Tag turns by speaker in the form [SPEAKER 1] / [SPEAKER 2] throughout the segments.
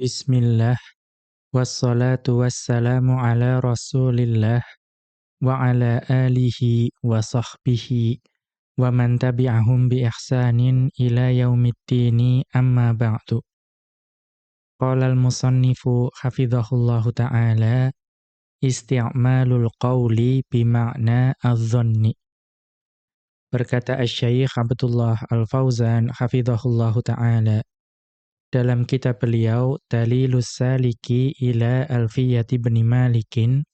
[SPEAKER 1] بسم الله والصلاة والسلام على رسول الله وعلى آله وصحبه ومن تبعهم بإحسان إلى يوم الدين أما بعد. قال المصنف حفظه الله تعالى استعمال القول بمعنى الظن بركة الشيخ عبد الله الفوزان حفظه الله تعالى. Dalam kitab beliau Dalilus Saliki ila Alfiyati bin Malikin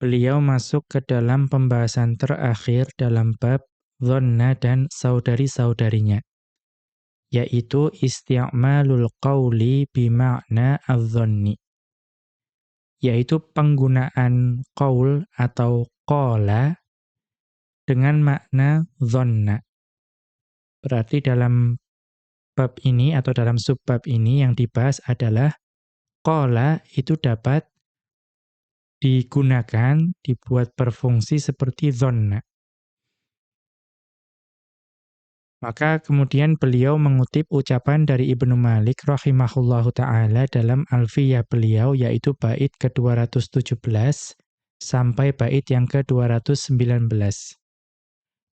[SPEAKER 1] beliau masuk ke dalam pembahasan terakhir dalam bab dhanna dan saudari-saudarinya yaitu isti'malul qawli bima'na adh-dhanni yaitu penggunaan qaul atau qala dengan makna dhanna. Berarti dalam bab ini atau dalam subbab ini yang dibahas adalah qala itu dapat digunakan, dibuat berfungsi seperti dhanna. Maka kemudian beliau mengutip ucapan dari Ibnu Malik rahimahullahu taala dalam Alfiyah beliau yaitu bait ke-217 sampai bait yang ke-219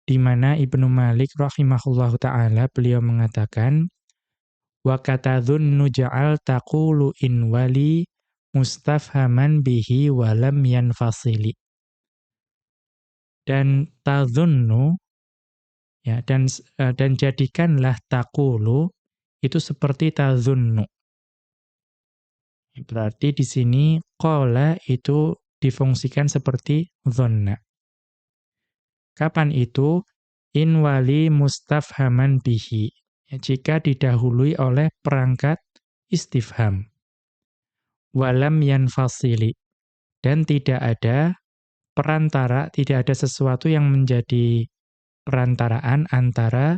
[SPEAKER 1] di mana Ibnu Malik rahimahullahu taala beliau mengatakan wa katadhunnu ja'al taqulu in wali mustafhaman bihi wa lam yanfasili dan tadhunnu ya dan uh, dan jadikanlah taqulu itu seperti tadhunnu berarti di sini qala itu difungsikan seperti dhanna Kapan itu? In wali mustafhaman bihi. Jika didahului oleh perangkat istifham. Walam yanfasili. Dan tidak ada perantara, tidak ada sesuatu yang menjadi perantaraan antara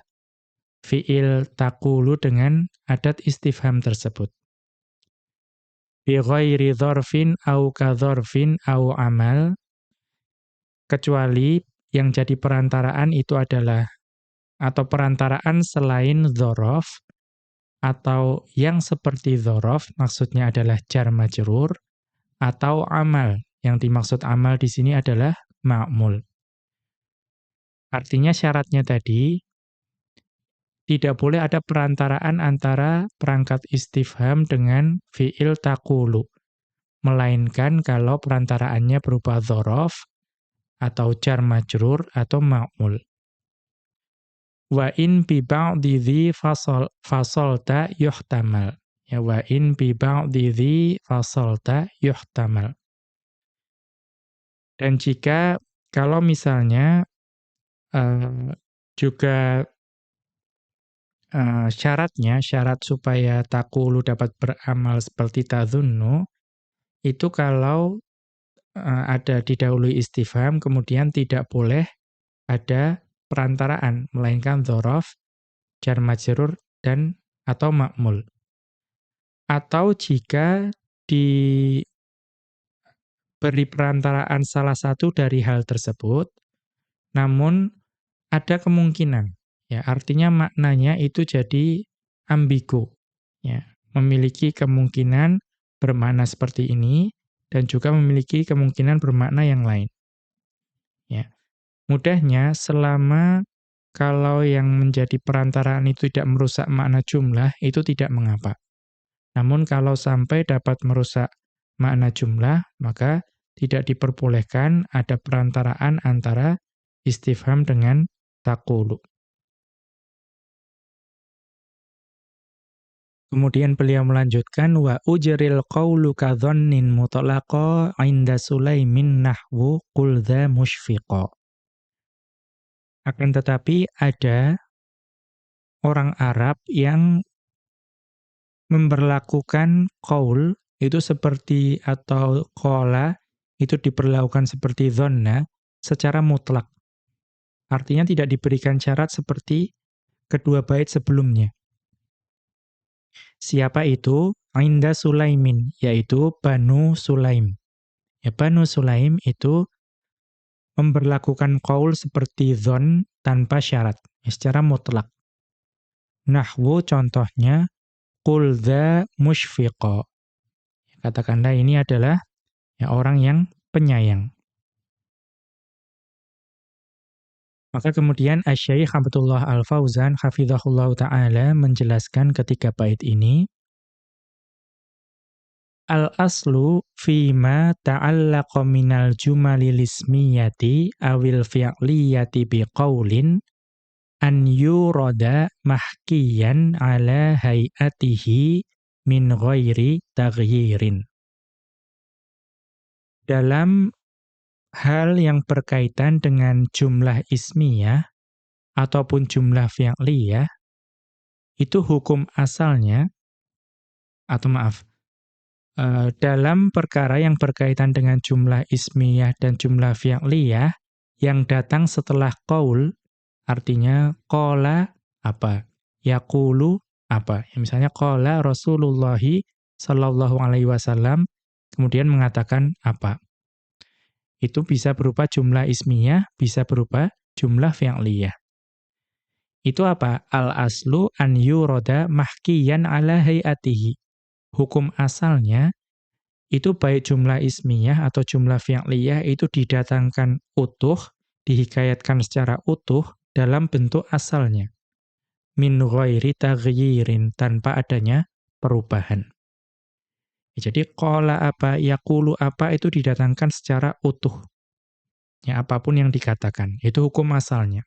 [SPEAKER 1] fi'il takulu dengan adat istifham tersebut. Bi ghairi au kadhorfin au amal kecuali yang jadi perantaraan itu adalah atau perantaraan selain dzaraf atau yang seperti dzaraf maksudnya adalah jar majrur atau amal yang dimaksud amal di sini adalah ma'mul. Artinya syaratnya tadi tidak boleh ada perantaraan antara perangkat istifham dengan fi'il taqulu. Melainkan kalau perantaraannya berupa dzaraf atau jar majrur atau ma'mul. Wa in bi ba'dhi dhi fasal fasalta yuhtamal. Ya wa in bi ba'dhi dhi fasalta yuhtamal. Dan jika kalau misalnya uh, juga uh, syaratnya, syarat supaya takulu dapat beramal seperti tadhunnu, itu kalau uh, ada didahului istifham, kemudian tidak boleh ada perantaraan, melainkan dhorof, jar majrur, dan atau makmul. Atau jika diberi perantaraan salah satu dari hal tersebut, namun ada kemungkinan, ya artinya maknanya itu jadi ambigu, ya memiliki kemungkinan bermakna seperti ini, dan juga memiliki kemungkinan bermakna yang lain. Ya. Mudahnya selama kalau yang menjadi perantaraan itu tidak merusak makna jumlah, itu tidak mengapa. Namun kalau sampai dapat merusak makna jumlah, maka tidak diperbolehkan ada perantaraan antara istifham dengan takulu. Kemudian beliau melanjutkan wa ujril qawlu kadhannin mutlaqa 'inda Sulaimin nahwu qul musyfiqa. Akan tetapi ada orang Arab yang memperlakukan qaul itu seperti atau qala itu diperlakukan seperti dhanna secara mutlak. Artinya tidak diberikan syarat seperti kedua bait sebelumnya. Siapa itu? Inda Sulaimin, yaitu Banu Sulaim. Ya, Banu Sulaim itu memperlakukan qaul seperti dhon tanpa syarat, ya, secara mutlak. Nahwu contohnya, qul dza musyfiqa. Katakanlah ini adalah ya, orang yang penyayang. Maka kemudian Asy-Syaikh Abdullah Al-Fauzan hafizahullah taala menjelaskan ketika bait ini Al-aslu fima ta'allaqa minal jumalil ismiyati awil fi'liyati biqaulin an yurada mahkiyan ala hayatihi min ghairi taghyirin. Dalam hal yang berkaitan dengan jumlah ismiyah ataupun jumlah fi'liyah, itu hukum asalnya, atau maaf, dalam perkara yang berkaitan dengan jumlah ismiyah dan jumlah fi'liyah, yang datang setelah qaul, artinya qala apa? Yaqulu apa? Ya, misalnya qala Rasulullah sallallahu alaihi wasallam kemudian mengatakan apa? Itu bisa berupa jumlah ismiyah, bisa berupa jumlah fi'liyah. Itu apa? Al-aslu an yurada mahkiyan ala hayatihi. Hukum asalnya itu baik jumlah ismiyah atau jumlah fi'liyah itu didatangkan utuh, dihikayatkan secara utuh dalam bentuk asalnya. Min ghairi taghyirin, tanpa adanya perubahan. Jadi qala apa, yaqulu apa itu didatangkan secara utuh. Ya, apa pun yang dikatakan, itu hukum asalnya.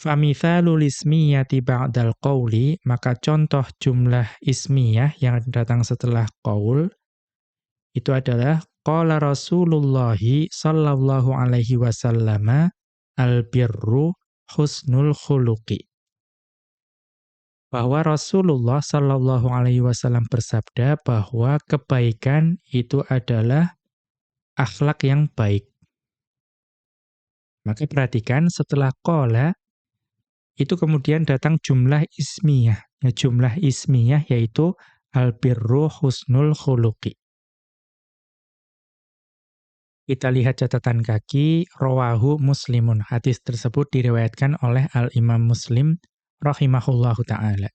[SPEAKER 1] Famithalul ismiyati ba'dal qawli, maka contoh jumlah ismiyah yang datang setelah qaul, itu adalah qala Rasulullahi sallallahu alaihi wasallam albirru husnul khuluqi. Bahwa Rasulullah sallallahu alaihi wasallam bersabda bahwa kebaikan itu adalah akhlak yang baik. Maka perhatikan setelah qala itu kemudian datang jumlah ismiyah. Ya, jumlah ismiyah yaitu albirru husnul khuluqi. Kita lihat catatan kaki, rawahu muslimun. Hadis tersebut diriwayatkan oleh Al-Imam Muslim rahimahullahu ta'ala.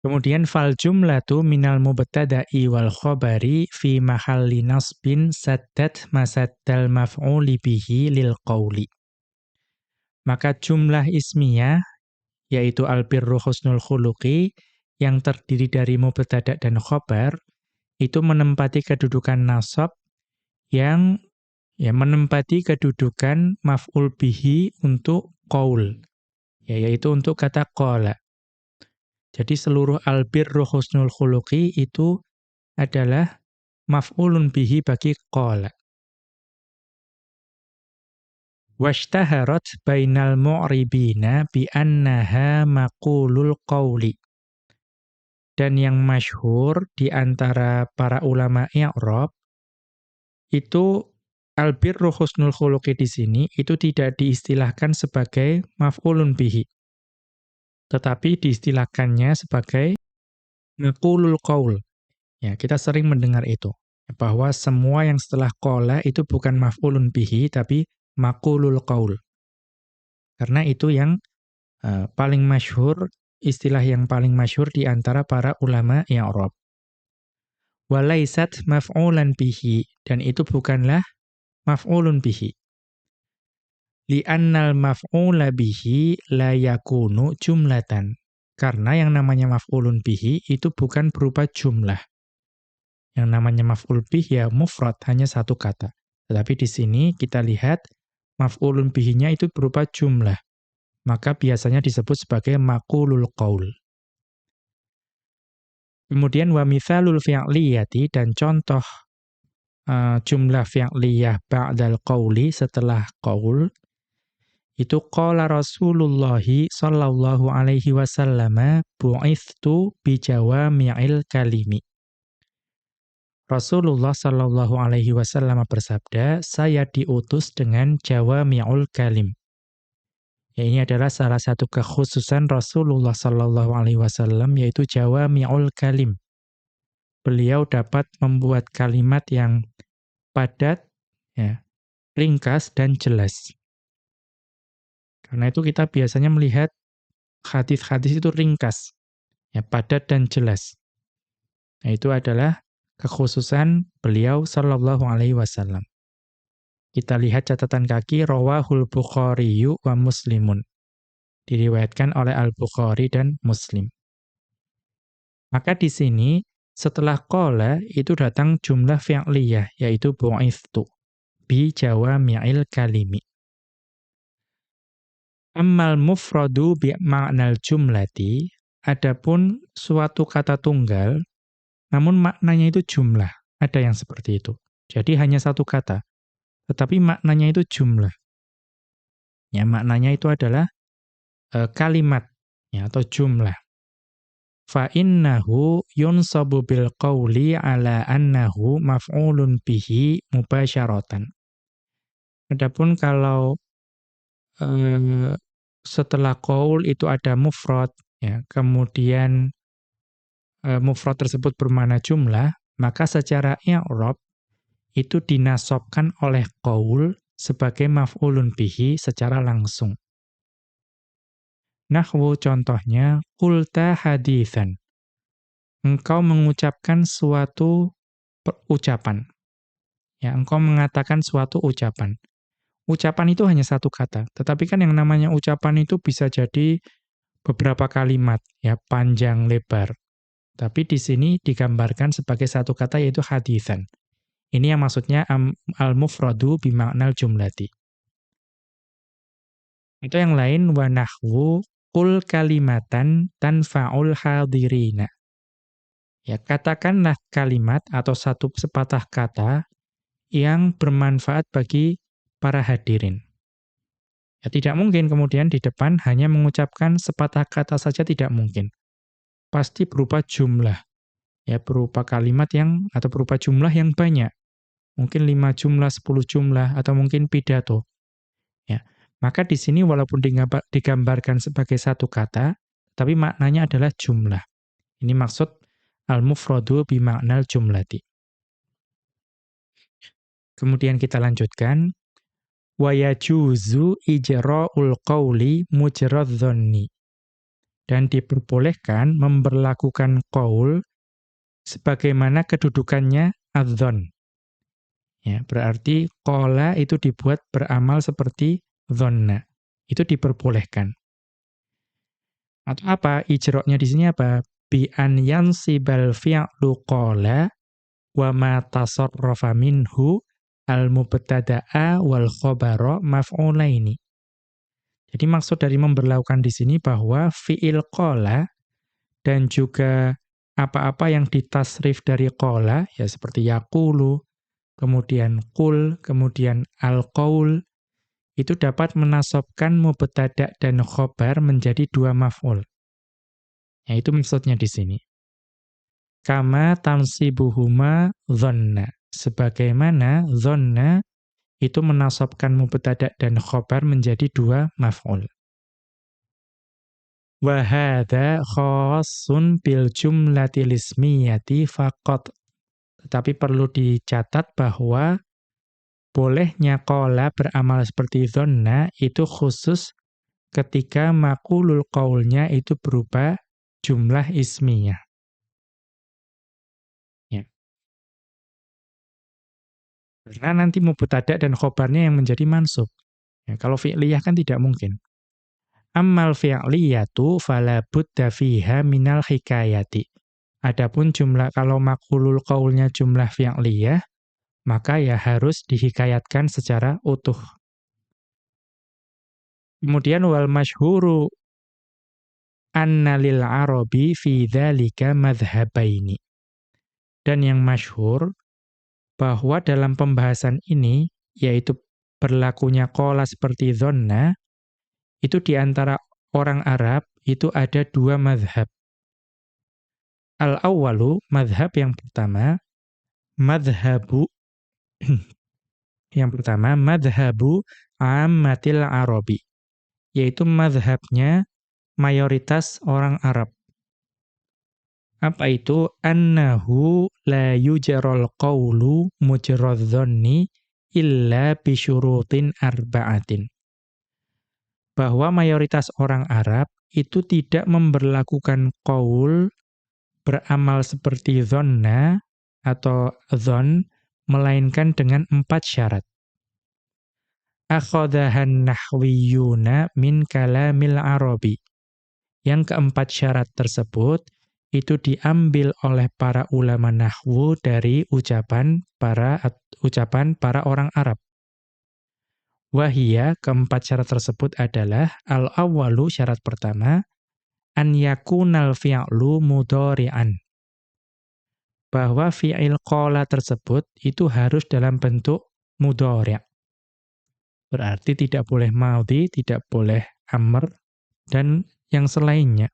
[SPEAKER 1] Kemudian fal jumlatu minal mubtada'i wal khabari fi mahalli nasbin saddat masaddal maf'uli bihi lil qawli. Maka jumlah ismiyah yaitu albirru husnul khuluqi yang terdiri dari mubtada' dan khabar itu menempati kedudukan nasab yang ya menempati kedudukan maf'ul bihi untuk qaul ya yaitu untuk kata qala. Jadi seluruh albirru husnul khuluqi itu adalah maf'ulun bihi bagi qala. Washtaharat bainal mu'ribina bi annaha maqulul qawli. Dan yang masyhur di antara para ulama i'rab itu albirru husnul khuluqi di sini itu tidak diistilahkan sebagai maf'ulun bihi. Tetapi diistilahkannya sebagai maqulul qaul. Ya, kita sering mendengar itu bahwa semua yang setelah qala itu bukan maf'ulun bihi tapi maqulul qaul. Karena itu yang uh, paling masyhur istilah yang paling masyhur di antara para ulama i'rab. Walaisat maf'ulan bihi dan itu bukanlah maf'ulun bihi. Li'annal maf'ula bihi la yakunu jumlatan. Karena yang namanya maf'ulun bihi itu bukan berupa jumlah. Yang namanya maf'ul bih ya mufrad, hanya satu kata. Tetapi di sini kita lihat maf'ulun bihinya itu berupa jumlah maka biasanya disebut sebagai maqulul qaul. Kemudian wa mithalul fi'liyati dan contoh uh, jumlah fi'liyah ba'dal qauli setelah qaul itu qala Rasulullah sallallahu alaihi wasallam bu'ithtu bi jawami'il kalimi. Rasulullah sallallahu alaihi wasallam bersabda, saya diutus dengan jawami'ul kalim. Ya, ini adalah salah satu kekhususan Rasulullah Sallallahu Alaihi Wasallam yaitu jawami'ul kalim. Beliau dapat membuat kalimat yang padat, ya, ringkas dan jelas. Karena itu kita biasanya melihat hadis-hadis itu ringkas, ya padat dan jelas. Nah, itu adalah kekhususan beliau sallallahu alaihi wasallam. Kita lihat catatan kaki rawahul Bukhari wa Muslimun. Diriwayatkan oleh Al-Bukhari dan Muslim. Maka di sini setelah qala itu datang jumlah fi'liyah yaitu bu'ithtu bi jawami'il kalimi. Ammal mufradu bi ma'nal jumlati adapun suatu kata tunggal namun maknanya itu jumlah. Ada yang seperti itu. Jadi hanya satu kata. Tetapi maknanya itu jumlah. Ya, maknanya itu adalah e, kalimat ya, atau jumlah. Fa innahu yunsabu bil qawli ala annahu maf'ulun bihi mubasyaratan. Adapun kalau e, setelah qaul itu ada mufrad ya, kemudian e, mufrad tersebut bermakna jumlah, maka secara i'rab itu dinasobkan oleh qaul sebagai maf'ulun bihi secara langsung. Nahwu contohnya, kulta hadithan. Engkau mengucapkan suatu ucapan. Ya, engkau mengatakan suatu ucapan. Ucapan itu hanya satu kata, tetapi kan yang namanya ucapan itu bisa jadi beberapa kalimat, ya, panjang lebar. Tapi di sini digambarkan sebagai satu kata yaitu hadithan. Ini yang maksudnya al-mufradu bimaknal jumlati. Itu yang lain wa nahwu qul kalimatan tanfa'ul hadirina. Ya, katakanlah kalimat atau satu sepatah kata yang bermanfaat bagi para hadirin. Ya, tidak mungkin kemudian di depan hanya mengucapkan sepatah kata saja tidak mungkin pasti berupa jumlah. Ya, berupa kalimat yang atau berupa jumlah yang banyak. Mungkin lima jumlah, sepuluh jumlah atau mungkin pidato. Ya. Maka di sini walaupun digambarkan sebagai satu kata, tapi maknanya adalah jumlah. Ini maksud al-mufradu bimaknal jumlati. Kemudian kita lanjutkan wa yajuzu ijra'ul qawli mujrad dan diperbolehkan memberlakukan qaul sebagaimana kedudukannya adzon. Ya, berarti qala itu dibuat beramal seperti dzonna. Itu diperbolehkan. Atau apa? Ijroknya di sini apa? Bi an yansibal fi'lu qala wa ma tasarrafa minhu al-mubtada'a wal khabara maf'ulaini. Jadi maksud dari memberlakukan di sini bahwa fi'il qala dan juga apa-apa yang ditasrif dari qala ya seperti yaqulu, kemudian qul, kemudian al-qaul itu dapat menasobkan mubtada dan khobar menjadi dua maf'ul. Ya itu maksudnya di sini. Kama tansibuhuma dhanna. Sebagaimana dhanna itu menasabkan mubtada dan khobar menjadi dua maf'ul. Wa hadza khassun bil jumlati lismiyati faqat. Tetapi perlu dicatat bahwa bolehnya qala beramal seperti dhanna itu khusus ketika makulul qaulnya itu berupa jumlah ismiyah. Karena nanti mubtada dan khobarnya yang menjadi mansub. Ya, kalau fi'liyah kan tidak mungkin. Ammal fi'liyatu fala budda fiha minal hikayati. Adapun jumlah kalau makulul qaulnya jumlah fi'liyah, maka ya harus dihikayatkan secara utuh. Kemudian wal masyhuru anna lil arabi fi dzalika madhhabaini. Dan yang masyhur bahwa dalam pembahasan ini, yaitu berlakunya kola seperti zonna, itu di antara orang Arab itu ada dua madhab. Al-awwalu, madhab yang pertama, madhabu, yang pertama, madhabu ammatil arabi, yaitu madhabnya mayoritas orang Arab. Apa itu? Annahu la yujarol qawlu mujradh illa bisyurutin arba'atin. bahwa mayoritas orang Arab itu tidak memberlakukan qaul beramal seperti dhanna atau dhon melainkan dengan empat syarat. Akhadahan nahwiyuna min kalamil arabi. Yang keempat syarat tersebut itu diambil oleh para ulama nahwu dari ucapan para ucapan para orang Arab. Wahia, keempat syarat tersebut adalah al-awwalu syarat pertama an yakunal fi'lu mudhari'an. Bahwa fi'il qala tersebut itu harus dalam bentuk mudhari'. Berarti tidak boleh madhi, tidak boleh amr dan yang selainnya.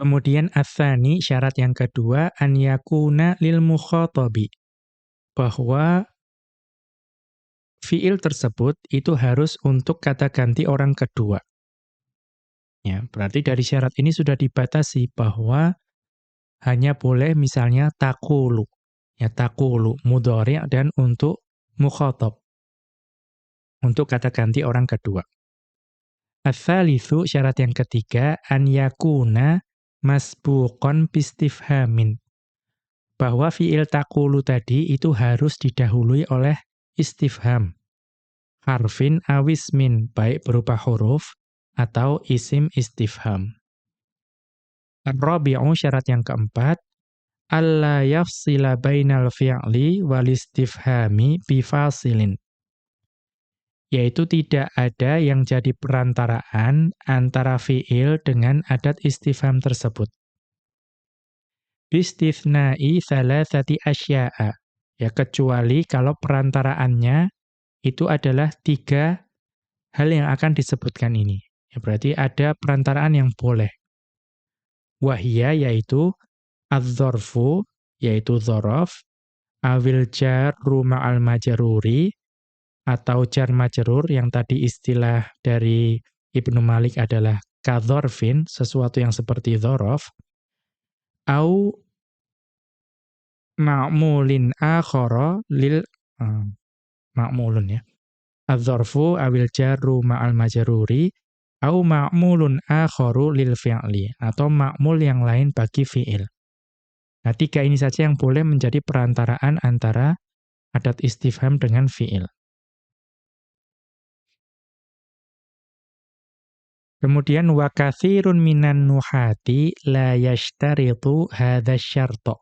[SPEAKER 1] Kemudian atsani syarat yang kedua an yakuna lil mukhatabi bahwa fiil tersebut itu harus untuk kata ganti orang kedua. Ya, berarti dari syarat ini sudah dibatasi bahwa hanya boleh misalnya takulu. Ya, takulu mudhari' dan untuk mukhatab. Untuk kata ganti orang kedua. Ats-tsalitsu syarat yang ketiga an yakuna masbuqon bistifhamin. Bahwa fi'il takulu tadi itu harus didahului oleh istifham. Harfin awismin, baik berupa huruf atau isim istifham. Ar-rabi'u syarat yang keempat, alla yafsila bainal fi'li wal istifhami bifasilin. Yaitu tidak ada yang jadi perantaraan antara fi'il dengan adat istifham tersebut. Bistithna'i thalathati asya'a. Ya, kecuali kalau perantaraannya itu adalah tiga hal yang akan disebutkan ini. Ya, berarti ada perantaraan yang boleh. Wahia yaitu adzorfu, yaitu zorof, awil jarru ma'al majaruri, atau jar majrur yang tadi istilah dari Ibnu Malik adalah kadzorfin, sesuatu yang seperti dzaraf, au ma'mulin akhara lil uh, ma'mulun ya. Adzarfu awil jarru ma'al majruri au ma'mulun akharu lil fi'li atau ma'mul yang lain bagi fi'il. Nah, tiga ini saja yang boleh menjadi perantaraan antara adat istifham dengan fi'il. Kemudian wa katsirun minan nuhati la yashtaritu syarta.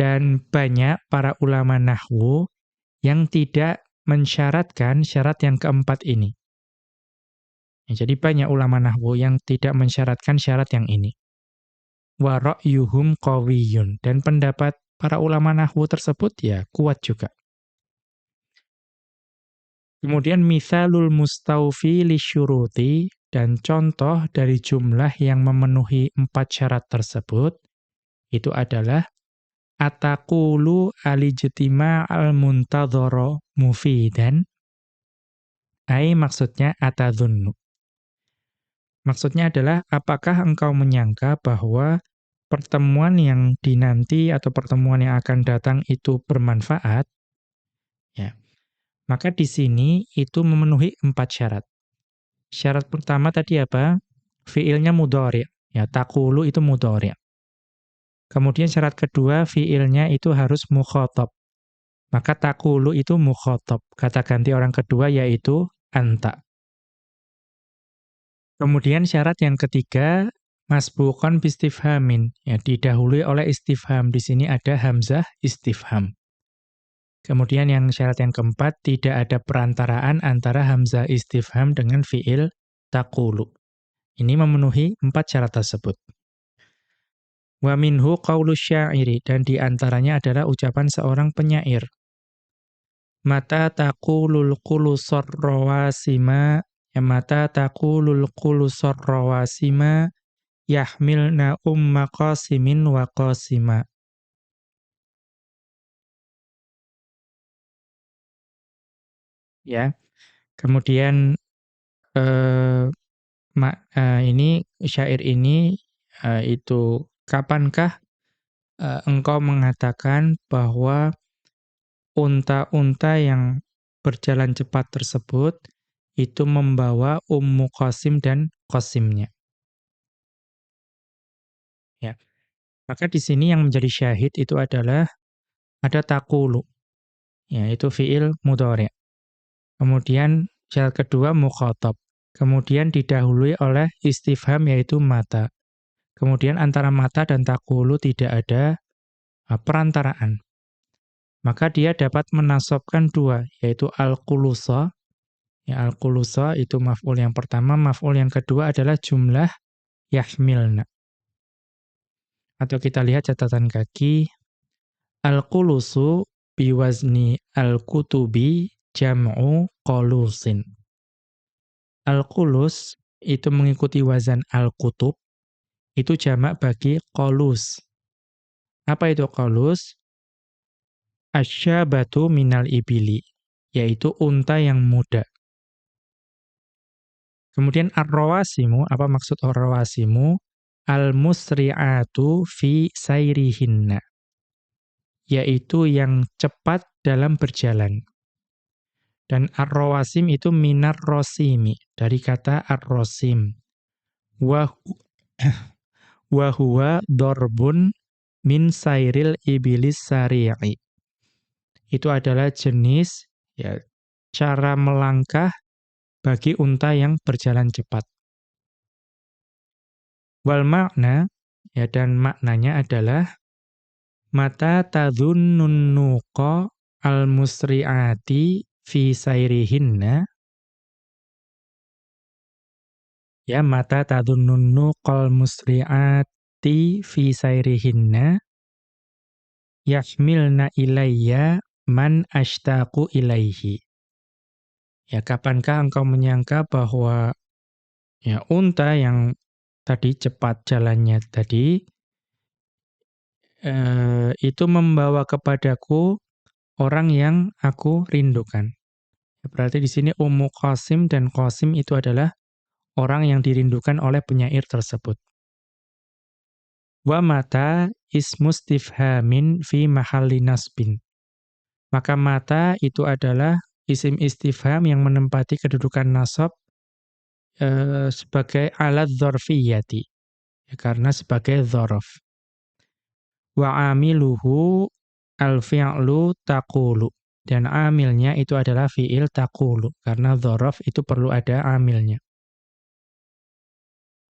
[SPEAKER 1] Dan banyak para ulama nahwu yang tidak mensyaratkan syarat yang keempat ini. Ya, jadi banyak ulama nahwu yang tidak mensyaratkan syarat yang ini. Wa ra'yuhum qawiyyun dan pendapat para ulama nahwu tersebut ya kuat juga. Kemudian misalul mustaufi lisyuruti dan contoh dari jumlah yang memenuhi empat syarat tersebut itu adalah ataqulu alijtima al-muntadhara mufidan ai maksudnya atadhunnu Maksudnya adalah apakah engkau menyangka bahwa pertemuan yang dinanti atau pertemuan yang akan datang itu bermanfaat? Ya. Maka di sini itu memenuhi empat syarat. Syarat pertama tadi apa? Fiilnya mudhari. Ya, takulu itu mudhari. Kemudian syarat kedua, fiilnya itu harus mukhotob. Maka takulu itu mukhotob. Kata ganti orang kedua yaitu anta. Kemudian syarat yang ketiga, masbuqan bistifhamin. Ya, didahului oleh istifham. Di sini ada hamzah istifham. Kemudian yang syarat yang keempat, tidak ada perantaraan antara hamzah istifham dengan fi'il taqulu. Ini memenuhi empat syarat tersebut. Wa minhu qawlu syairi, dan di antaranya adalah ucapan seorang penyair. Mata taqulul qulu sarrawasima, ya mata taqulul qulu sarrawasima, yahmilna umma qasimin wa qasima. Ya. Kemudian eh, ma, eh, ini syair ini eh, itu kapankah eh, engkau mengatakan bahwa unta-unta yang berjalan cepat tersebut itu membawa Ummu Qasim dan Qasimnya. Ya. Maka di sini yang menjadi syahid itu adalah ada takulu. Ya, itu fiil mudhari'. Kemudian syarat kedua mukhatab. Kemudian didahului oleh istifham yaitu mata. Kemudian antara mata dan takulu tidak ada uh, perantaraan. Maka dia dapat menasobkan dua, yaitu al-qulusa. Ya, al-qulusa itu maf'ul yang pertama, maf'ul yang kedua adalah jumlah yahmilna. Atau kita lihat catatan kaki. Al-qulusu biwazni al-kutubi jam'u qulusin. Al-qulus itu mengikuti wazan al-kutub, itu jamak bagi qulus. Apa itu qulus? Asyabatu minal ibili, yaitu unta yang muda. Kemudian ar-rawasimu, apa maksud ar-rawasimu? al-musri'atu fi sayrihinna yaitu yang cepat dalam berjalan. Dan ar-rawasim itu minar rosimi dari kata ar-rosim. Wa huwa dorbun min sairil iblis sari'i. Itu adalah jenis ya cara melangkah bagi unta yang berjalan cepat. Wal makna, ya dan maknanya adalah mata tadhunnun nuqa al-musri'ati fi sairihinna. Ya mata tadhunnun nuqal musri'ati fi sairihinna. Yahmilna ilayya man ashtaqu ilaihi ya kapankah engkau menyangka bahwa ya unta yang tadi cepat jalannya tadi eh, itu membawa kepadaku orang yang aku rindukan. Berarti di sini Ummu Qasim dan Qasim itu adalah orang yang dirindukan oleh penyair tersebut. Wa mata ismustifhamin fi mahalli nasbin. Maka mata itu adalah isim istifham yang menempati kedudukan nasab Eh, sebagai alat dzarfiyyati. Ya, karena sebagai dzaraf. Wa amiluhu al-fi'lu taqulu. Dan amilnya itu adalah fi'il taqulu. Karena dzaraf itu perlu ada amilnya.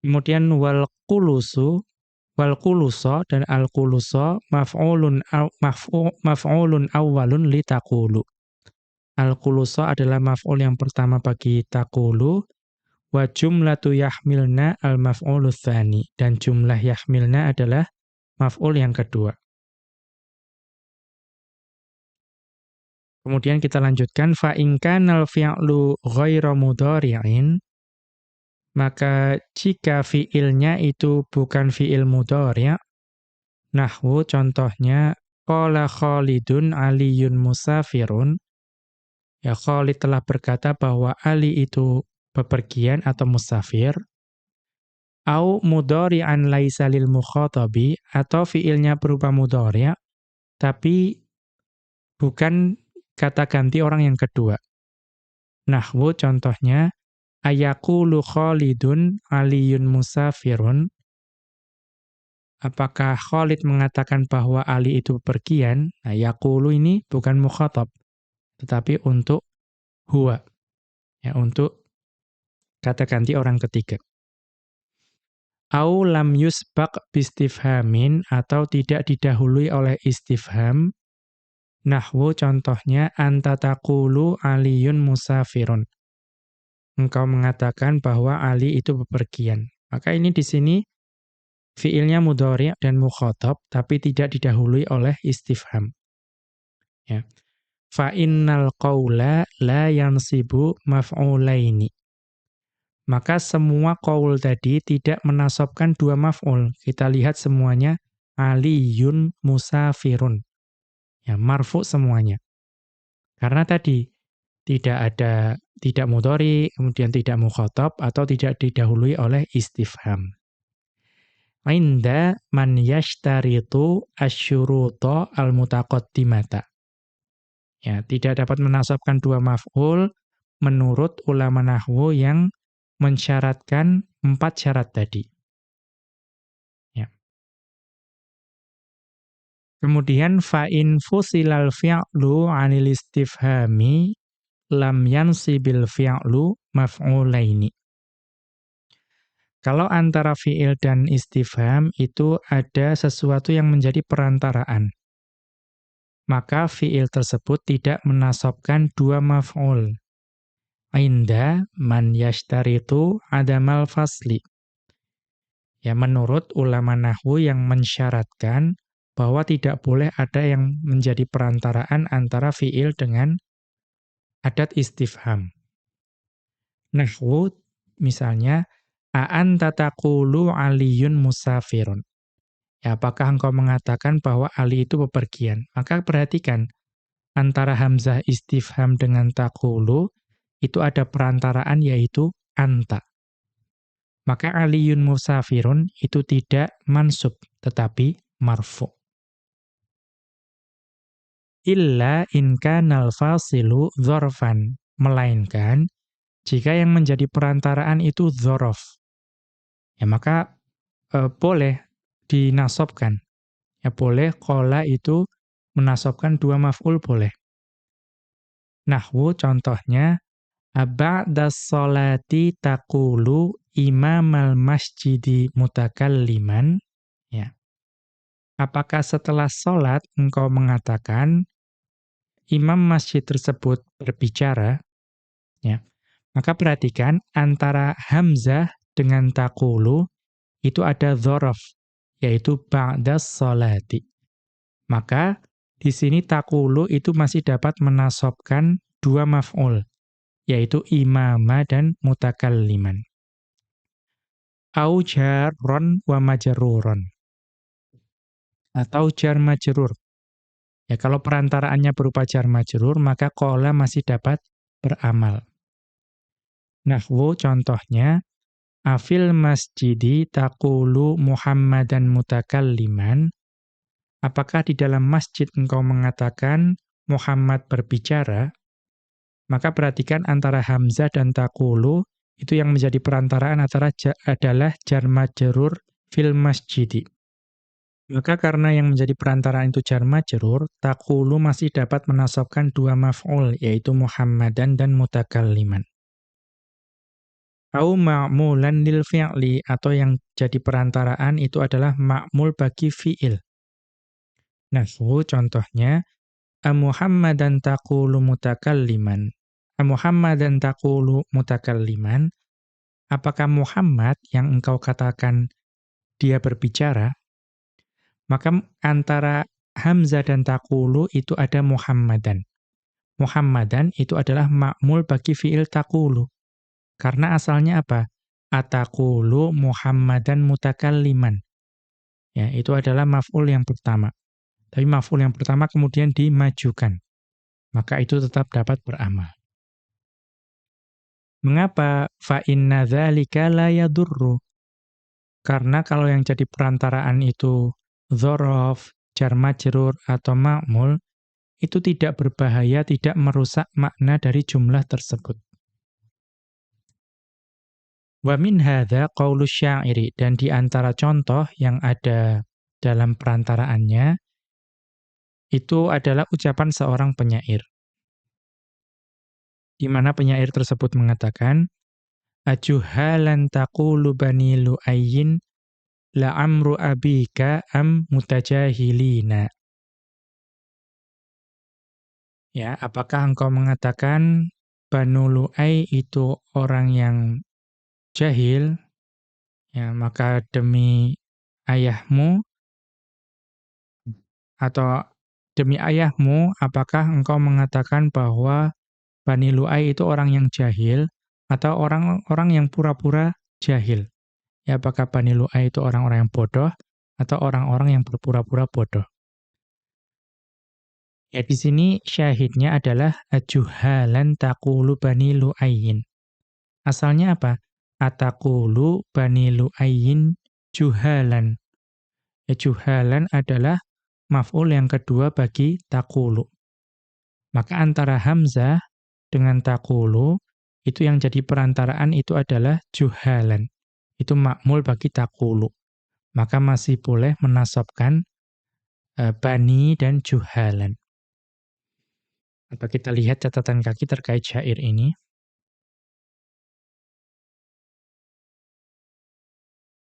[SPEAKER 1] Kemudian wal qulusu wal qulusa dan al qulusa maf'ulun maf'ulun awwalun li taqulu. Al qulusa adalah maf'ul yang pertama bagi taqulu Wa jumlatu yahmilna al-maf'ulu tsani dan jumlah yahmilna adalah maf'ul yang kedua. Kemudian kita lanjutkan fa in kanal fi'lu ghairu mudhari'in maka jika fiilnya itu bukan fiil mudhari' nahwu contohnya qala Khalidun Aliyun musafirun ya Khalid telah berkata bahwa Ali itu bepergian atau musafir au mudhari'an laisa lil mukhatabi atau fiilnya berupa mudhari' tapi bukan kata ganti orang yang kedua. Nahwu contohnya ayaqulu Khalidun Aliyun musafirun Apakah Khalid mengatakan bahwa Ali itu bepergian? Nah, yaqulu ini bukan mukhatab, tetapi untuk huwa. Ya, untuk kata ganti orang ketiga. Au lam yusbaq bistifhamin atau tidak didahului oleh istifham. Nahwu contohnya anta taqulu aliyun musafirun. Engkau mengatakan bahwa Ali itu bepergian. Maka ini di sini fiilnya mudhari' dan mukhatab tapi tidak didahului oleh istifham. Ya. Fa innal qaula la yansibu maf'ulaini maka semua qaul tadi tidak menasobkan dua maf'ul. Kita lihat semuanya aliyun musafirun. Ya, marfu semuanya. Karena tadi tidak ada tidak mudhari, kemudian tidak mukhatab atau tidak didahului oleh istifham. Inda man yashtaritu asyuruta al-mutaqaddimata. Ya, tidak dapat menasabkan dua maf'ul menurut ulama nahwu yang mensyaratkan empat syarat tadi. Kemudian fa'in fusilal fi'lu 'anil istifhami lam yansibil fi'lu maf'ulaini. Kalau antara fi'il dan istifham itu ada sesuatu yang menjadi perantaraan. Maka fi'il tersebut tidak menasobkan dua maf'ul. Inda man yashtaritu adamal fasli. Ya menurut ulama nahwu yang mensyaratkan bahwa tidak boleh ada yang menjadi perantaraan antara fi'il dengan adat istifham. Nahwu misalnya A'an tatakulu aliyun musafirun. Ya, apakah engkau mengatakan bahwa Ali itu bepergian? Maka perhatikan, antara hamzah istifham dengan takulu, itu ada perantaraan yaitu anta. Maka aliyun musafirun itu tidak mansub, tetapi marfu. Illa inka nalfasilu zorfan. Melainkan, jika yang menjadi perantaraan itu zorof ya maka e, boleh dinasobkan. Ya boleh kola itu menasobkan dua maf'ul boleh. Nahwu contohnya ba'da sholati taqulu imamal masjidi mutakalliman ya. Apakah setelah sholat engkau mengatakan imam masjid tersebut berbicara ya. Maka perhatikan antara hamzah dengan takulu itu ada dzaraf yaitu ba'da sholati. Maka di sini takulu itu masih dapat menasobkan dua maf'ul yaitu imama dan mutakalliman. Au jarron wa majruron. Atau jar majrur. Ya kalau perantaraannya berupa jar majrur maka qala masih dapat beramal. Nahwu contohnya Afil masjidi taqulu Muhammadan mutakalliman Apakah di dalam masjid engkau mengatakan Muhammad berbicara? Maka perhatikan antara hamzah dan taqulu itu yang menjadi perantaraan antara adalah jar majrur fil masjidi. Maka karena yang menjadi perantaraan itu jar majrur, taqulu masih dapat menasabkan dua maf'ul yaitu Muhammadan dan mutakalliman au ma'mulan lil fi'li atau yang jadi perantaraan itu adalah ma'mul bagi fi'il. Nah, contohnya Muhammadan taqulu mutakalliman. Muhammadan taqulu mutakalliman. Apakah Muhammad yang engkau katakan dia berbicara? Maka antara Hamzah dan taqulu itu ada Muhammadan. Muhammadan itu adalah ma'mul bagi fi'il taqulu. Karena asalnya apa? Atakulu Muhammadan mutakalliman. Ya, itu adalah maf'ul yang pertama. Tapi maf'ul yang pertama kemudian dimajukan. Maka itu tetap dapat beramal. Mengapa fa inna la yadurru? Karena kalau yang jadi perantaraan itu dzaraf, jar majrur atau ma'mul itu tidak berbahaya, tidak merusak makna dari jumlah tersebut. Wa min hadza qaulu syairi dan di antara contoh yang ada dalam perantaraannya itu adalah ucapan seorang penyair. Di mana penyair tersebut mengatakan ajuhalan taqulu bani lu'ayyin la amru abika am mutajahilina. Ya, apakah engkau mengatakan Banu Lu'ay itu orang yang jahil, ya maka demi ayahmu atau demi ayahmu, apakah engkau mengatakan bahwa Bani Lu'ay itu orang yang jahil atau orang-orang yang pura-pura jahil? Ya, apakah Bani Lu'ay itu orang-orang yang bodoh atau orang-orang yang berpura-pura bodoh? Ya, di sini syahidnya adalah ajuhalan taqulu Bani Lu'ayyin. Asalnya apa? Atakulu bani lu'ayyin juhalan. Ya, juhalan adalah maf'ul yang kedua bagi takulu. Maka antara hamzah dengan takulu itu yang jadi perantaraan itu adalah juhalan. Itu makmul bagi takulu. Maka masih boleh menasabkan uh, bani dan juhalan. Apa kita lihat catatan kaki terkait syair ini?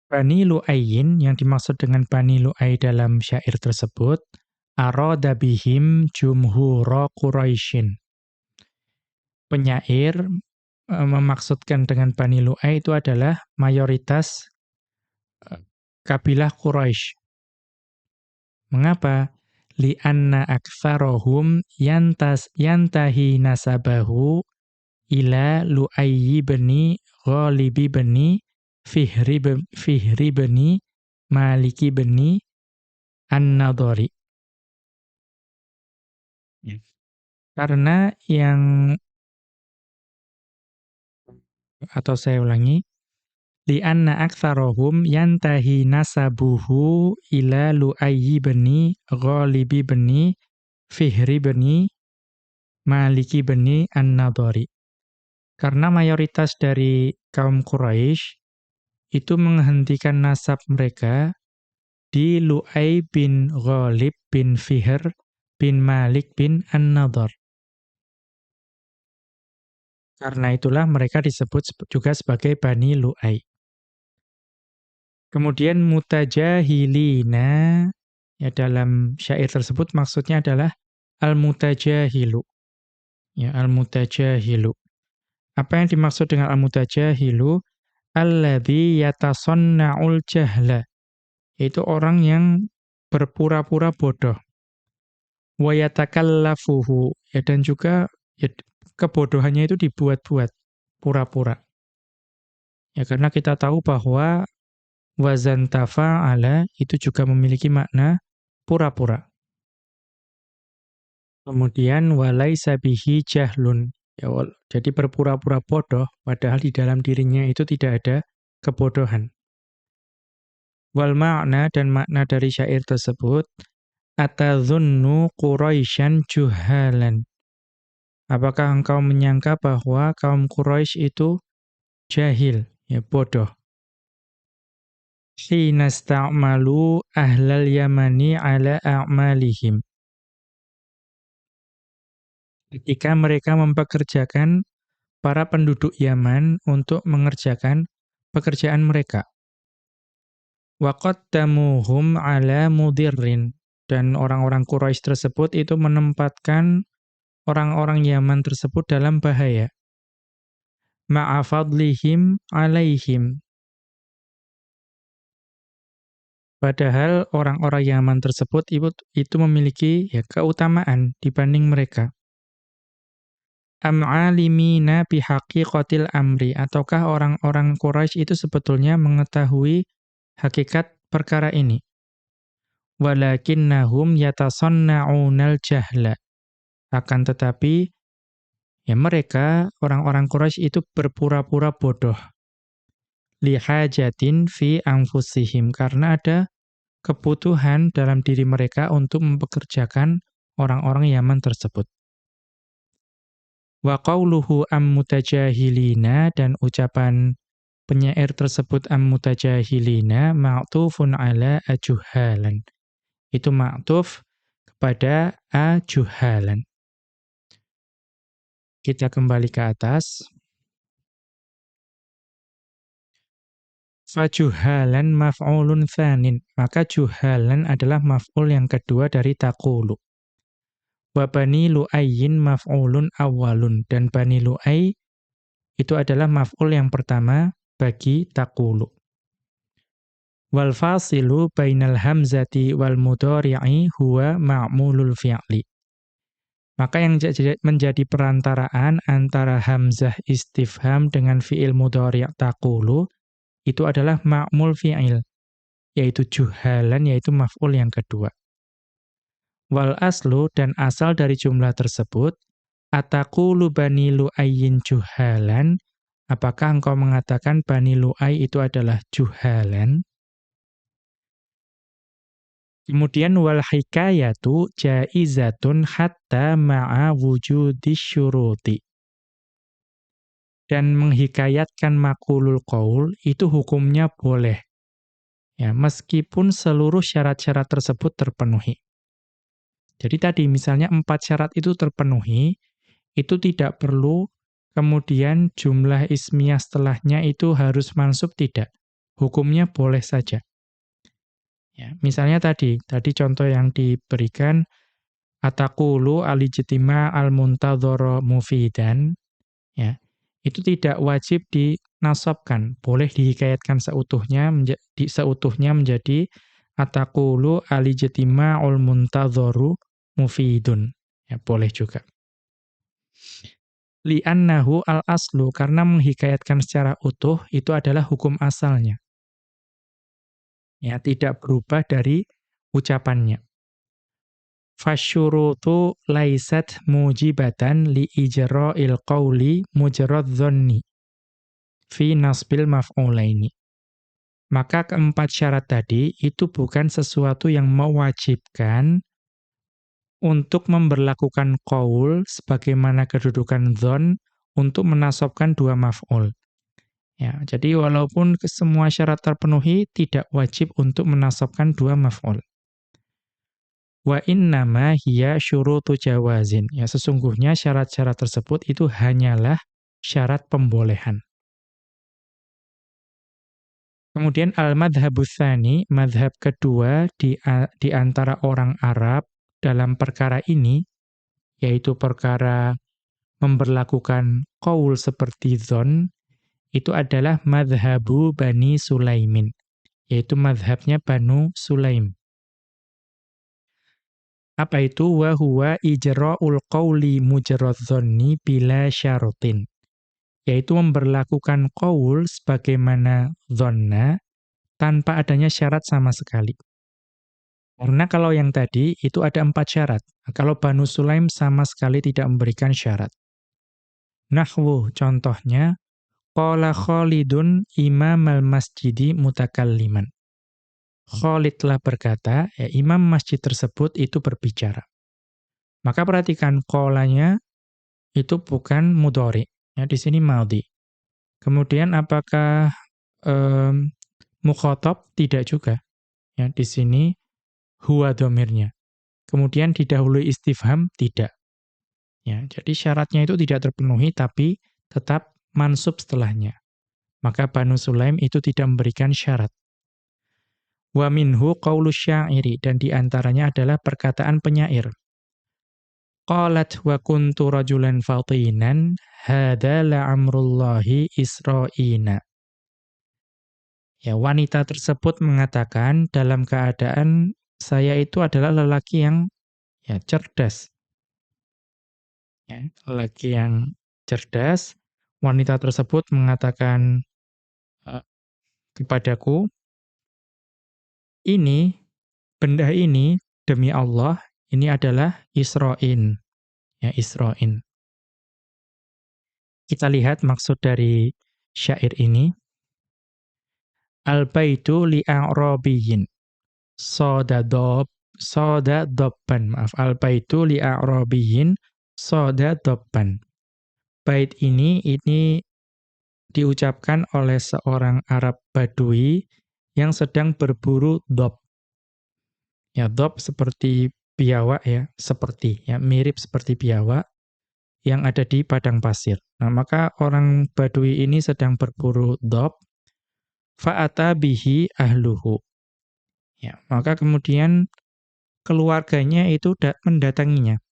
[SPEAKER 1] Bani Lu'ayyin, yang dimaksud dengan Bani Lu'ay dalam syair tersebut, Arada bihim jumhura. Penyair e, memaksudkan dengan Bani Lu'ay itu adalah mayoritas e, kabilah Quraisy. Mengapa? Li'anna aktsarohum yantas yantahi nasabahu ila Lu'ayyi bani Ghalibi bani Fihri, Fihri beni Maliki beni An-Nadhari. Karena yang atau saya ulangi li'anna aktsarohum yantahi nasabuhu ila Lu'ayyi beni Ghalibi beni Fihri beni Maliki beni An-Nadhari. Karena mayoritas dari kaum Quraisy itu menghentikan nasab mereka di Lu'ay bin Ghalib bin Fihr bin Malik bin An-Nadar. Karena itulah mereka disebut juga sebagai Bani Lu'ay. Kemudian mutajahilina ya dalam syair tersebut maksudnya adalah al-mutajahilu. Ya, al-mutajahilu. Apa yang dimaksud dengan al-mutajahilu? alladzi yatasanna'ul jahla. Itu orang yang berpura-pura bodoh. Wa yatakallafuhu. Ya, dan juga ya, kebodohannya itu dibuat-buat, pura-pura. Ya, karena kita tahu bahwa wazan tafa'ala itu juga memiliki makna pura-pura. Kemudian walaisa bihi jahlun. Ya, jadi berpura-pura bodoh, padahal di dalam dirinya itu tidak ada kebodohan. Wal makna dan makna dari syair tersebut, Atadhunnu Quraisyan juhalan. Apakah engkau menyangka bahwa kaum Quraisy itu jahil, ya bodoh? Hina sta'malu ahlal yamani ala a'malihim ketika mereka mempekerjakan para penduduk Yaman untuk mengerjakan pekerjaan mereka. Waqaddamuhum ala mudirrin dan orang-orang Quraisy tersebut itu menempatkan orang-orang Yaman tersebut dalam bahaya. Ma'afadlihim alaihim. Padahal orang-orang Yaman tersebut itu, memiliki ya, keutamaan dibanding mereka am'alimina bihaqiqatil amri ataukah orang-orang Quraisy itu sebetulnya mengetahui hakikat perkara ini walakinnahum yatasanna'unal jahla akan tetapi ya mereka orang-orang Quraisy itu berpura-pura bodoh lihajatin fi anfusihim karena ada kebutuhan dalam diri mereka untuk mempekerjakan orang-orang Yaman tersebut Wa qawluhu am mutajahilina dan ucapan penyair tersebut am mutajahilina ma'tufun ala ajuhalan. Itu ma'tuf kepada ajuhalan. Kita kembali ke atas. Fajuhalan maf'ulun thanin. Maka juhalan adalah maf'ul yang kedua dari taqulu. Wa bani lu'ayyin maf'ulun awalun. Dan bani lu'ay itu adalah maf'ul yang pertama bagi taqulu. Wal fasilu bainal hamzati wal mudhari'i huwa ma'mulul fi'li. Maka yang menjadi perantaraan antara hamzah istifham dengan fi'il mudhari' taqulu itu adalah ma'mul fi'il, yaitu juhalan, yaitu maf'ul yang kedua. Wal aslu dan asal dari jumlah tersebut, Ataqulu bani lu'ayyin juhalan, apakah engkau mengatakan bani lu'ay itu adalah juhalan? Kemudian wal hikayatu jaizatun hatta ma'a wujudis syuruti. dan menghikayatkan makulul qaul itu hukumnya boleh. Ya, meskipun seluruh syarat-syarat tersebut terpenuhi. Jadi tadi misalnya empat syarat itu terpenuhi, itu tidak perlu kemudian jumlah ismiyah setelahnya itu harus mansub tidak. Hukumnya boleh saja. Ya, misalnya tadi, tadi contoh yang diberikan ataqulu alijtima al-muntadhara mufidan ya. Itu tidak wajib dinasabkan, boleh dihikayatkan seutuhnya menjadi seutuhnya menjadi ataqulu alijtima al-muntadharu mufidun. Ya, boleh juga li'annahu al-aslu, karena menghikayatkan secara utuh itu adalah hukum asalnya. Ya, tidak berubah dari ucapannya. Fasyurutu laisat mujibatan li ijra'il qawli mujarrad dhanni fi nasbil maf'ulaini. Maka keempat syarat tadi itu bukan sesuatu yang mewajibkan untuk memberlakukan qaul sebagaimana kedudukan dhon untuk menasobkan dua maf'ul. Ya, jadi walaupun semua syarat terpenuhi tidak wajib untuk menasobkan dua maf'ul. Wa innama hiya syurutu jawazin. Ya, sesungguhnya syarat-syarat tersebut itu hanyalah syarat pembolehan. Kemudian al-madhhabu tsani, madhab kedua di, di antara orang Arab dalam perkara ini, yaitu perkara memberlakukan qaul seperti zon, itu adalah madhabu Bani Sulaimin, yaitu madhabnya Banu Sulaim. Apa itu? Wa huwa ijra'ul qawli mujarrad dhonni bila syarutin. Yaitu memberlakukan qaul sebagaimana dhonna tanpa adanya syarat sama sekali. Karena kalau yang tadi itu ada empat syarat. Kalau Banu Sulaim sama sekali tidak memberikan syarat. Nahwu contohnya, Qala Khalidun imam al-masjidi mutakalliman. Khalid telah berkata, ya, imam masjid tersebut itu berbicara. Maka perhatikan kolanya itu bukan mudori, ya di sini maudi. Kemudian apakah um, mukhotob? Tidak juga. Ya di sini huwa domirnya. Kemudian didahului istifham, tidak. Ya, jadi syaratnya itu tidak terpenuhi, tapi tetap mansub setelahnya. Maka Banu Sulaim itu tidak memberikan syarat. Wa minhu qawlu syairi, dan di antaranya adalah perkataan penyair. Qalat wa kuntu rajulan fatinan, hada la'amrullahi isra'ina. Ya, wanita tersebut mengatakan dalam keadaan saya itu adalah lelaki yang ya cerdas. Ya, lelaki yang cerdas, wanita tersebut mengatakan uh, kepadaku, ini, benda ini, demi Allah, ini adalah Isra'in. Ya, Isra'in. Kita lihat maksud dari syair ini. Al-baitu dob, soda dobban, maaf, al baitu li a'rabiyin soda dobban. Bait ini, ini diucapkan oleh seorang Arab Badui yang sedang berburu dob. Ya, dob seperti biawak ya, seperti, ya, mirip seperti biawak yang ada di padang pasir. Nah, maka orang Badui ini sedang berburu dob, fa'ata bihi ahluhu. Ya, maka kemudian keluarganya itu mendatanginya.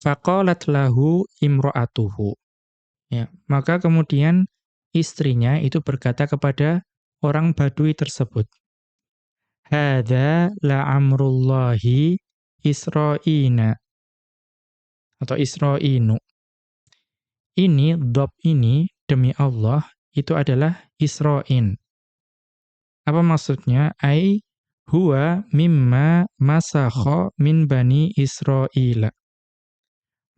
[SPEAKER 1] Faqalat lahu imra'atuhu. Ya, maka kemudian istrinya itu berkata kepada orang Badui tersebut. Hadza la'amrullahi Isra'ina. Atau Isra'inu. Ini, dob ini, demi Allah, itu adalah Isra'in. Apa maksudnya? Ai huwa mimma masakha min bani Israel.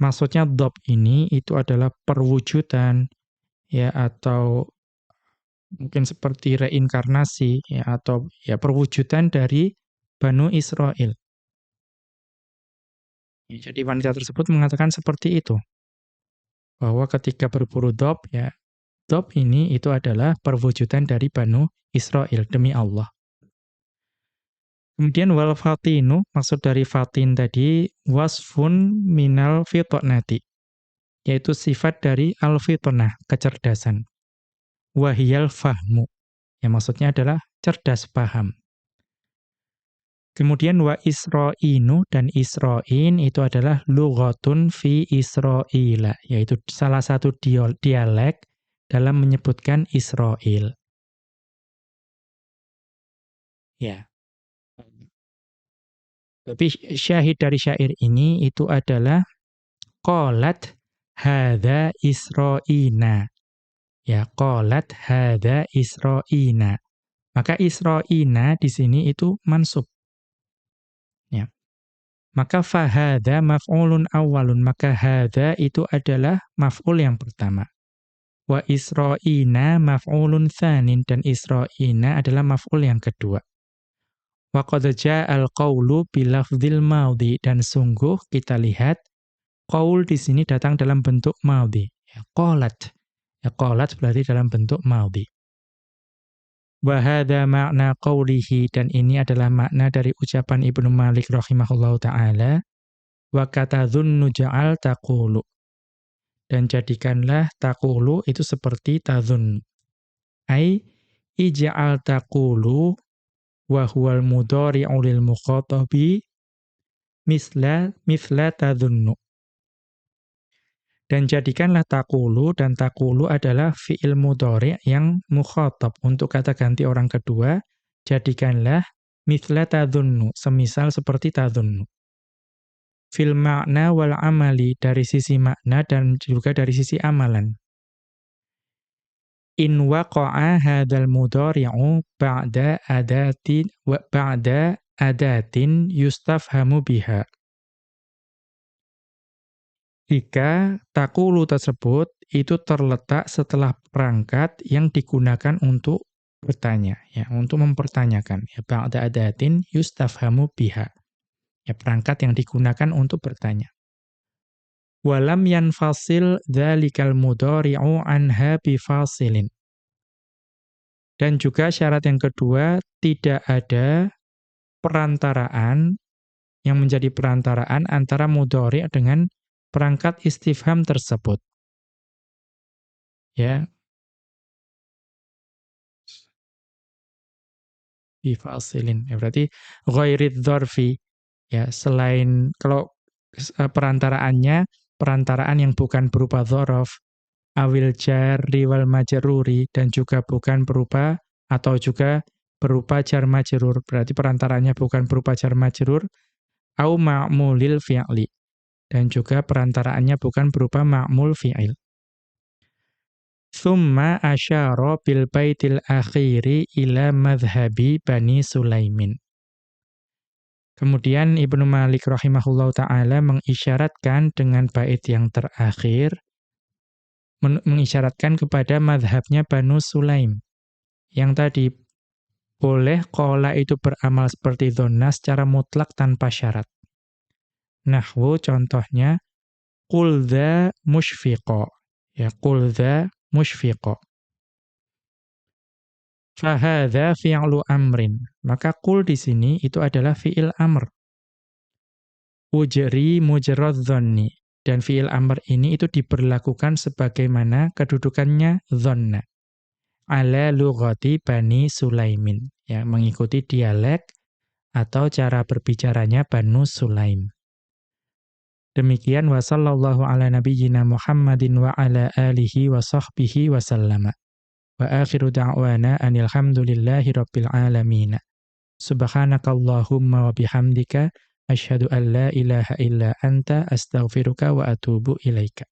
[SPEAKER 1] Maksudnya dob ini itu adalah perwujudan ya atau mungkin seperti reinkarnasi ya atau ya perwujudan dari Banu Israel. Ya, jadi wanita tersebut mengatakan seperti itu. bahwa ketika berburu dob, ya, dob ini itu adalah perwujudan dari Banu Israel, demi Allah. Kemudian wal fatinu, maksud dari fatin tadi, wasfun minal fitnati, yaitu sifat dari al-fitnah, kecerdasan. Wahiyal fahmu, yang maksudnya adalah cerdas paham. Kemudian wa Isra'inu dan Isra'in itu adalah lughatun fi Isra'ila, yaitu salah satu dialek dalam menyebutkan Israel. Ya. Tapi syahid dari syair ini itu adalah qalat hadza Isra'ina. Ya, qalat hadza Isra'ina. Maka Isra'ina di sini itu mansub Ya. Maka fahada maf'ulun awalun. Maka hada itu adalah maf'ul yang pertama. Wa isra'ina maf'ulun thanin. Dan isra'ina adalah maf'ul yang kedua. Wa qad ja'al qawlu bilafdhil maudhi. Dan sungguh kita lihat, qaul di sini datang dalam bentuk maudhi. Ya, qalat. Ya, berarti dalam bentuk maudhi. Wahada makna qawlihi dan ini adalah makna dari ucapan Ibnu Malik rahimahullahu taala wa kata ja'al taqulu dan jadikanlah taqulu itu seperti tadhun ai ij'al taqulu wa huwal mudhari'u lil mukhatabi misla misla tadhunnu dan jadikanlah takulu, dan takulu adalah fi'il mudhari' yang mukhatab. Untuk kata ganti orang kedua, jadikanlah mithla tadhunnu, semisal seperti tadhunnu. Fil makna wal amali, dari sisi makna dan juga dari sisi amalan. In waqa'a hadal mudhari'u ba'da adatin wa ba'da adatin yustafhamu biha jika takulu tersebut itu terletak setelah perangkat yang digunakan untuk bertanya, ya, untuk mempertanyakan. Ya, ba'da adatin yustafhamu biha. Ya, perangkat yang digunakan untuk bertanya. Walam yanfasil dzalikal mudhari'u anha bifasilin. Dan juga syarat yang kedua, tidak ada perantaraan yang menjadi perantaraan antara mudhari' dengan perangkat istifham tersebut. Ya. Bifasilin. Ya, berarti ghairid. Ya, selain kalau eh, perantaraannya perantaraan yang bukan berupa dzaraf, awil jarri wal majruri dan juga bukan berupa atau juga berupa jar majrur. Berarti perantaranya bukan berupa jar majrur au ma'mulil fi'li dan juga perantaraannya bukan berupa ma'mul fi'il. Thumma asyara bil baitil akhiri ila madhhabi Bani Sulaimin. Kemudian Ibnu Malik rahimahullah ta'ala mengisyaratkan dengan bait yang terakhir, mengisyaratkan kepada madhabnya Banu Sulaim. Yang tadi, boleh kola itu beramal seperti dhonna secara mutlak tanpa syarat. Nahwu contohnya qul dza musyfiqa. Ya qul dza musyfiqa. Fahadha fi'lu amrin. Maka qul di sini itu adalah fi'il amr. Ujri mujrad dhanni. Dan fi'il amr ini itu diberlakukan sebagaimana kedudukannya dhanna. Ala lughati Bani Sulaimin. Ya, mengikuti dialek atau cara berbicaranya Banu Sulaim. Demikian wa sallallahu ala nabiyyina Muhammadin wa ala alihi wa sahbihi wa sallama. Wa akhiru da'wana anil hamdulillahi rabbil alamin. Subhanakallahumma wa bihamdika asyhadu an la ilaha illa anta astaghfiruka wa atubu ilaika.